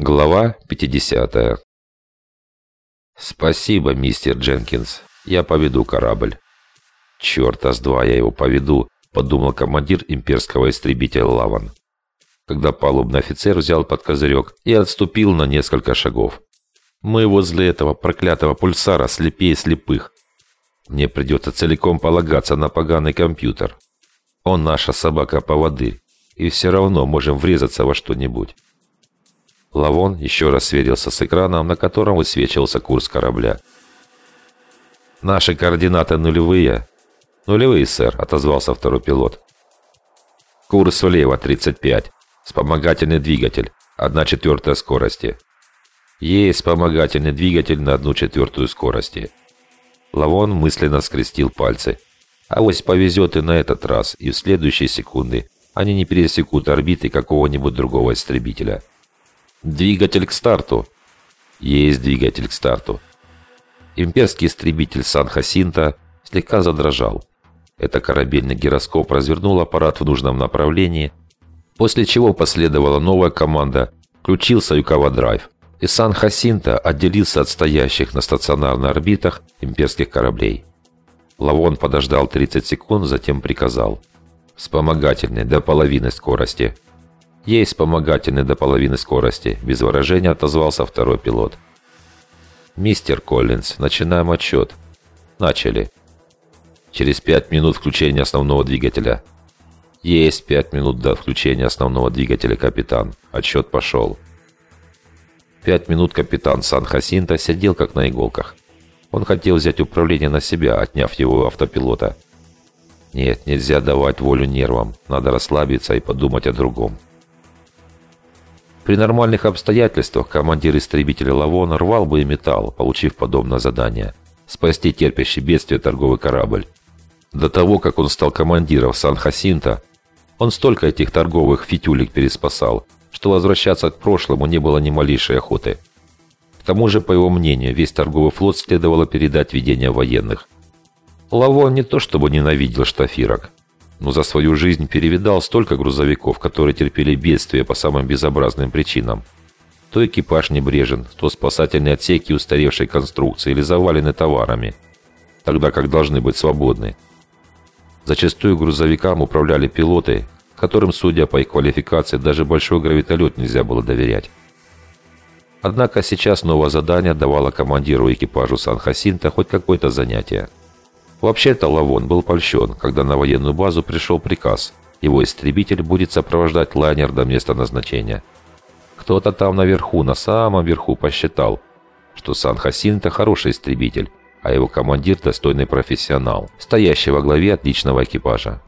Глава 50 «Спасибо, мистер Дженкинс. Я поведу корабль». «Черт, с два я его поведу», — подумал командир имперского истребителя Лаван. Когда палубный офицер взял под козырек и отступил на несколько шагов. «Мы возле этого проклятого пульсара слепее слепых. Мне придется целиком полагаться на поганый компьютер. Он наша собака-поводырь, и все равно можем врезаться во что-нибудь». Лавон еще раз сверился с экраном, на котором высвечивался курс корабля. «Наши координаты нулевые». «Нулевые, сэр», — отозвался второй пилот. «Курс влево, 35. Вспомогательный двигатель. Одна четвертая скорости». «Есть вспомогательный двигатель на одну четвертую скорости». Лавон мысленно скрестил пальцы. А «Авось повезет и на этот раз, и в следующие секунды они не пересекут орбиты какого-нибудь другого истребителя». Двигатель к старту. Есть двигатель к старту. Имперский истребитель Сан-Хасинта слегка задрожал. Это корабельный гироскоп развернул аппарат в нужном направлении, после чего последовала новая команда «Включился Юкава-драйв», и Сан-Хасинта отделился от стоящих на стационарных орбитах имперских кораблей. Лавон подождал 30 секунд, затем приказал «Вспомогательный до половины скорости». «Есть вспомогательный до половины скорости», – без выражения отозвался второй пилот. «Мистер Коллинз, начинаем отчет». «Начали». «Через пять минут включения основного двигателя». «Есть пять минут до включения основного двигателя, капитан. Отчет пошел». Пять минут капитан Сан-Хасинта сидел как на иголках. Он хотел взять управление на себя, отняв его автопилота. Нет, нельзя давать волю нервам. Надо расслабиться и подумать о другом. При нормальных обстоятельствах командир истребителя Лавона рвал бы и металл, получив подобное задание – спасти терпящий бедствие торговый корабль. До того, как он стал командиром Сан-Хасинта, он столько этих торговых фитюлек переспасал, что возвращаться к прошлому не было ни малейшей охоты. К тому же, по его мнению, весь торговый флот следовало передать ведение военных. Лавон не то чтобы ненавидел штафирок, но за свою жизнь перевидал столько грузовиков, которые терпели бедствия по самым безобразным причинам. То экипаж небрежен, то спасательные отсеки устаревшей конструкции или завалены товарами, тогда как должны быть свободны. Зачастую грузовикам управляли пилоты, которым, судя по их квалификации, даже большой гравитолет нельзя было доверять. Однако сейчас новое задание давало командиру экипажу Сан-Хасинта хоть какое-то занятие. Вообще-то Лавон был польщен, когда на военную базу пришел приказ. Его истребитель будет сопровождать лайнер до места назначения. Кто-то там наверху, на самом верху, посчитал, что Сан-Хасин – это хороший истребитель, а его командир – достойный профессионал, стоящий во главе отличного экипажа.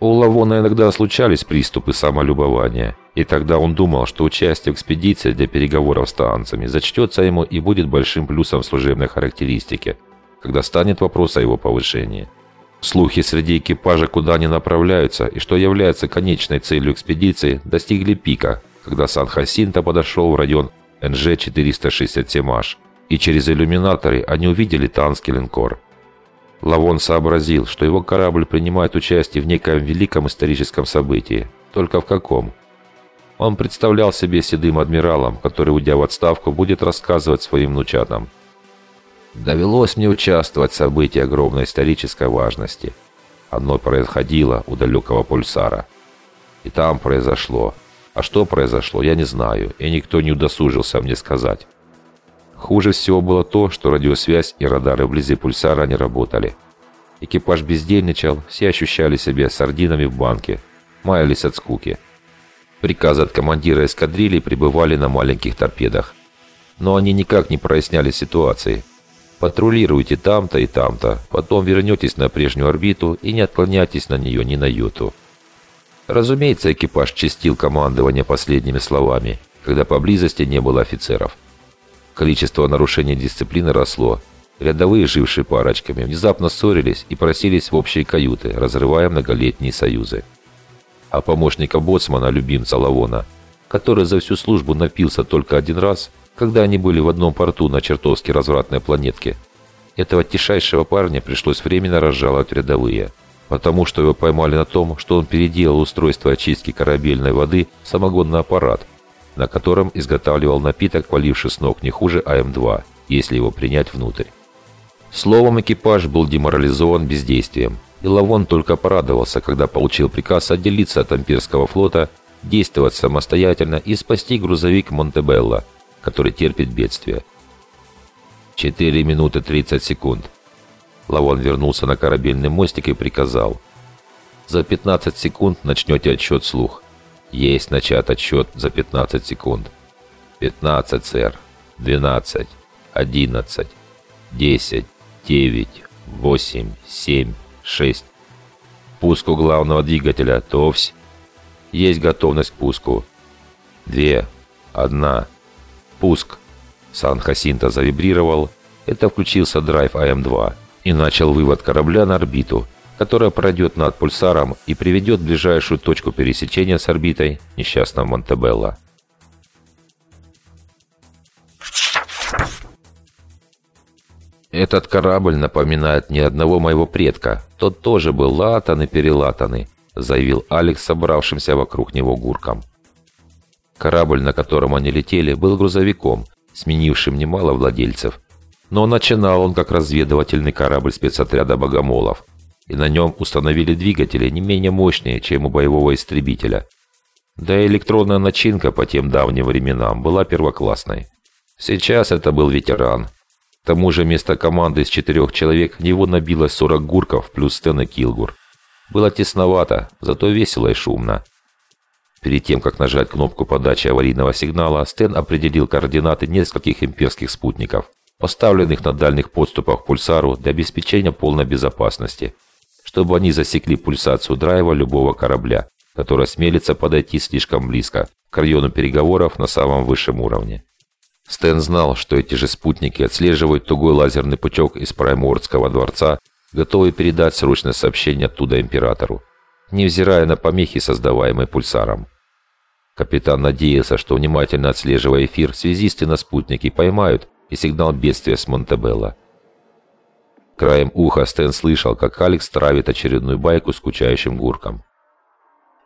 У Лавона иногда случались приступы самолюбования, и тогда он думал, что участие в экспедиции для переговоров с танцами зачтется ему и будет большим плюсом в служебной характеристике – когда станет вопрос о его повышении. Слухи среди экипажа, куда они направляются и что является конечной целью экспедиции, достигли пика, когда Сан-Хасинто подошел в район НЖ-467H, и через иллюминаторы они увидели танский линкор. Лавон сообразил, что его корабль принимает участие в неком великом историческом событии. Только в каком? Он представлял себе седым адмиралом, который, уйдя в отставку, будет рассказывать своим внучатам – Довелось мне участвовать в событии огромной исторической важности. Одно происходило у далекого пульсара. И там произошло. А что произошло, я не знаю, и никто не удосужился мне сказать. Хуже всего было то, что радиосвязь и радары вблизи пульсара не работали. Экипаж бездельничал, все ощущали себя сардинами в банке, маялись от скуки. Приказы от командира эскадрильи пребывали на маленьких торпедах. Но они никак не проясняли ситуации – Патрулируйте там-то и там-то, потом вернетесь на прежнюю орбиту и не отклоняйтесь на нее ни на йоту. Разумеется, экипаж чистил командование последними словами, когда поблизости не было офицеров. Количество нарушений дисциплины росло. Рядовые, жившие парочками, внезапно ссорились и просились в общие каюты, разрывая многолетние союзы. А помощника боцмана, любимца Лавона, который за всю службу напился только один раз – когда они были в одном порту на чертовски развратной планетке. Этого тишайшего парня пришлось временно разжаловать рядовые, потому что его поймали на том, что он переделал устройство очистки корабельной воды в самогонный аппарат, на котором изготавливал напиток, поливший с ног не хуже АМ-2, если его принять внутрь. Словом, экипаж был деморализован бездействием, и Лавон только порадовался, когда получил приказ отделиться от Ампирского флота, действовать самостоятельно и спасти грузовик Монтебелло, который терпит бедствие. 4 минуты 30 секунд. Лавон вернулся на корабельный мостик и приказал. «За 15 секунд начнете отсчет слух. Есть начат отсчет за 15 секунд. 15, сэр. 12, 11, 10, 9, 8, 7, 6. Пуску главного двигателя. Товсь. Есть готовность к пуску. Две. Одна. Пуск. Сан-Хасинто завибрировал. Это включился драйв АМ-2 и начал вывод корабля на орбиту, которая пройдет над пульсаром и приведет ближайшую точку пересечения с орбитой несчастного Монтебелла. Этот корабль напоминает мне одного моего предка. Тот тоже был латан и перелатанный, заявил Алекс, собравшимся вокруг него гурком. Корабль, на котором они летели, был грузовиком, сменившим немало владельцев. Но начинал он как разведывательный корабль спецотряда богомолов, и на нем установили двигатели не менее мощные, чем у боевого истребителя. Да и электронная начинка по тем давним временам была первоклассной. Сейчас это был ветеран. К тому же вместо команды из четырех человек в него набилось 40 гурков плюс Стэн и Килгур. Было тесновато, зато весело и шумно. Перед тем, как нажать кнопку подачи аварийного сигнала, Стэн определил координаты нескольких имперских спутников, поставленных на дальних подступах к пульсару для обеспечения полной безопасности чтобы они засекли пульсацию драйва любого корабля, который смелится подойти слишком близко к району переговоров на самом высшем уровне. Стэн знал, что эти же спутники отслеживают тугой лазерный пучок из Праймордского дворца, готовый передать срочное сообщение оттуда императору, невзирая на помехи, создаваемые пульсаром. Капитан надеялся, что внимательно отслеживая эфир, связисты на спутнике поймают и сигнал бедствия с Монтебелло. Краем уха Стэн слышал, как Алекс травит очередную байку скучающим гурком.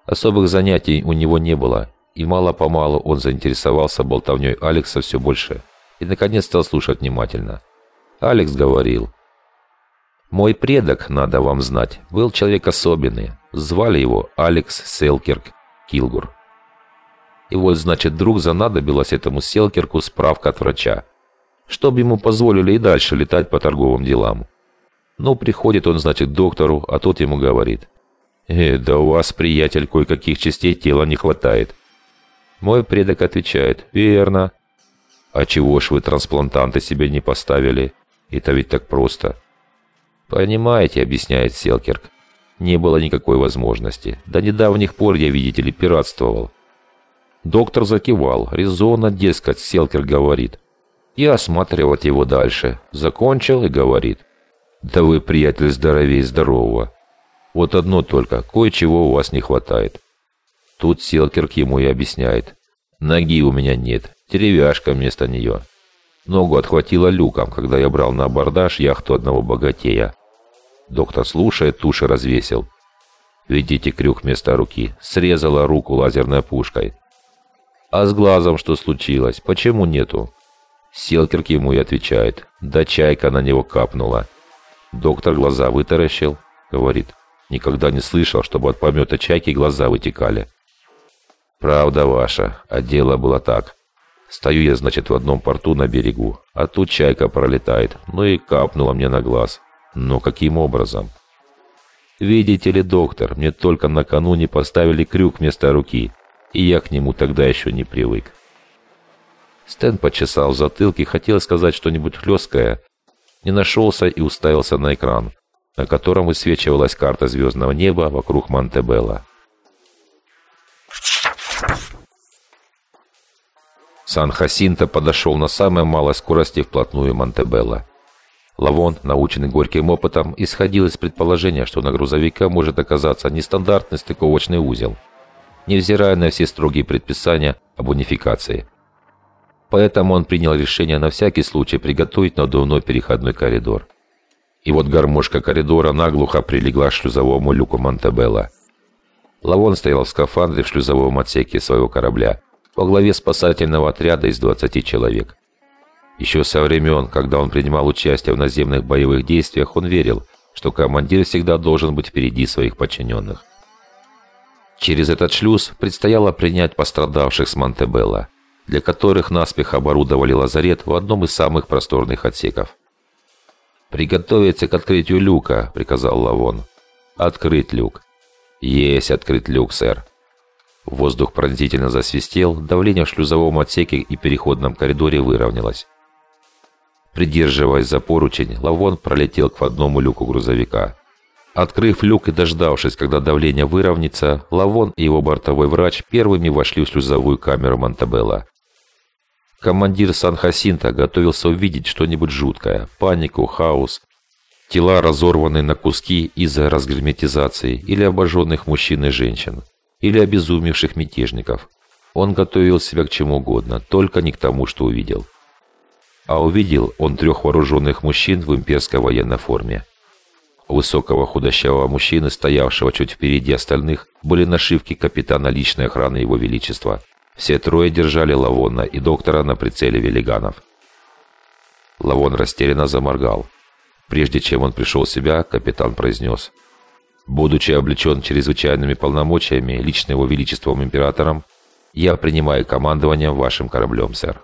Особых занятий у него не было, и мало-помалу он заинтересовался болтовней Алекса все больше и, наконец, стал слушать внимательно. Алекс говорил. «Мой предок, надо вам знать, был человек особенный. Звали его Алекс Селкерк Килгур. И вот, значит, вдруг занадобилась этому Селкерку справка от врача, чтобы ему позволили и дальше летать по торговым делам. Ну, приходит он, значит, к доктору, а тот ему говорит. «Э, да у вас, приятель, кое-каких частей тела не хватает». Мой предок отвечает. «Верно». «А чего ж вы трансплантанты себе не поставили? Это ведь так просто». «Понимаете», — объясняет Селкерк. «Не было никакой возможности. До недавних пор я, видите ли, пиратствовал». Доктор закивал. Резонно, дескать, Селкер говорит. Я осматривать его дальше. Закончил и говорит. Да вы, приятель, здоровее здорового. Вот одно только, кое-чего у вас не хватает. Тут Селкерк ему и объясняет. Ноги у меня нет, деревяшка вместо нее. Ногу отхватила люком, когда я брал на абордаж яхту одного богатея. Доктор слушает, туши развесил. Видите крюк вместо руки? Срезала руку лазерной пушкой. А с глазом что случилось? Почему нету? Селкерк ему и отвечает. Да чайка на него капнула. Доктор глаза вытаращил, говорит. Никогда не слышал, чтобы от помета чайки глаза вытекали. Правда ваша, а дело было так. Стою я, значит, в одном порту на берегу, а тут чайка пролетает, ну и капнула мне на глаз. Но каким образом? Видите ли, доктор, мне только накануне поставили крюк вместо руки, и я к нему тогда еще не привык. Стэн почесал в затылке, хотел сказать что-нибудь хлесткое, не нашелся и уставился на экран, на котором высвечивалась карта звездного неба вокруг Монтебелла. Сан-Хасинто подошел на самой малой скорости вплотную Монтебелла. Лавон, наученный горьким опытом, исходил из предположения, что на грузовика может оказаться нестандартный стыковочный узел, невзирая на все строгие предписания об унификации – Поэтому он принял решение на всякий случай приготовить надувной переходной коридор. И вот гармошка коридора наглухо прилегла к шлюзовому люку Монтебелла. Лавон стоял в скафандре в шлюзовом отсеке своего корабля, во главе спасательного отряда из 20 человек. Еще со времен, когда он принимал участие в наземных боевых действиях, он верил, что командир всегда должен быть впереди своих подчиненных. Через этот шлюз предстояло принять пострадавших с Монтебелло, для которых наспех оборудовали лазарет в одном из самых просторных отсеков. «Приготовиться к открытию люка», — приказал Лавон. «Открыть люк». «Есть открыть люк, сэр». Воздух пронзительно засвистел, давление в шлюзовом отсеке и переходном коридоре выровнялось. Придерживаясь за поручень, Лавон пролетел к входному люку грузовика. Открыв люк и дождавшись, когда давление выровняется, Лавон и его бортовой врач первыми вошли в шлюзовую камеру Монтебелла. Командир Сан-Хасинта готовился увидеть что-нибудь жуткое. Панику, хаос. Тела разорваны на куски из-за разгерметизации или обожженных мужчин и женщин. Или обезумевших мятежников. Он готовил себя к чему угодно, только не к тому, что увидел. А увидел он трех вооруженных мужчин в имперской военной форме. Высокого худощавого мужчины, стоявшего чуть впереди остальных, были нашивки капитана личной охраны Его Величества – все трое держали Лавона и доктора на прицеле велиганов. Лавон растерянно заморгал. Прежде чем он пришел в себя, капитан произнес. «Будучи облечен чрезвычайными полномочиями лично его величеством императором, я принимаю командование вашим кораблем, сэр».